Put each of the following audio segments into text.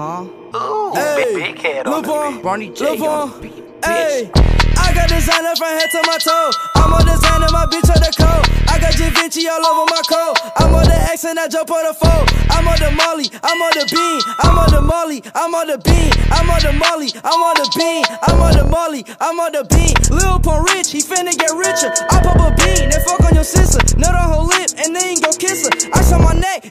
Huh? Ooh, Hey, big, big head on the Pump, J on the beat, Hey. I got designer from head to my toe. I'm on designer, my bitch on the coat. I got Vinci all over my coat. I'm on the X and I jump on the foe. I'm on the Molly, I'm on the beam. I'm on the Molly, I'm on the beam. I'm on the Molly, I'm on the beam. I'm on the Molly, I'm on the beam. Lil Pump rich, he finna get richer. I pop a bean, then fuck on your sister. Nut on her lip, and then go kiss her. Ice on my neck,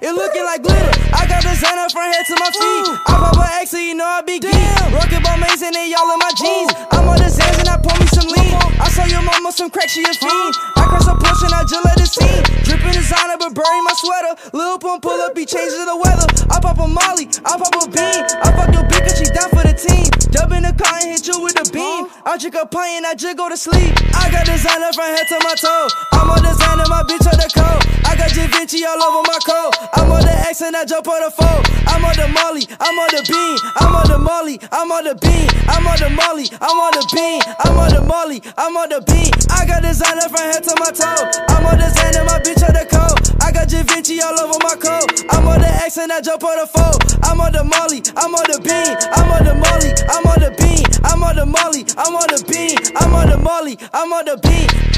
it looking like glitter. I got designer from head to my feet. I pop a X, so you know I be geek. Rocket ball mason and y'all in my jeans. I'm on the Xans and I pour me some lean. I saw your mama some crack, she a fiend. I cross a push and I just let it scene. Dripping designer, but burying my sweater. Lil Pump pull up, he changes the weather. I pop a Molly, I pop a bean. I fuck your bitch, 'cause she down for the team. Dub in the car and hit you with a beam. I drink a pint and I just go to sleep. I got designer from head to my toe. I'm on designer, my bitch on the coat. On the X and I jump on the phone. I'm on the Molly, I'm on the beam. I'm on the Molly, I'm on the beam. I'm on the Molly, I'm on the beam. I'm on the Molly, I'm on the beam. I got designer from head to my toe. I'm on designer, my bitch on the coat. I got Da Vinci all over my coat. I'm on the X and I jump on the phone. I'm on the Molly, I'm on the beam. I'm on the Molly, I'm on the beam. I'm on the Molly, I'm on the beam. I'm on the Molly, I'm on the beam.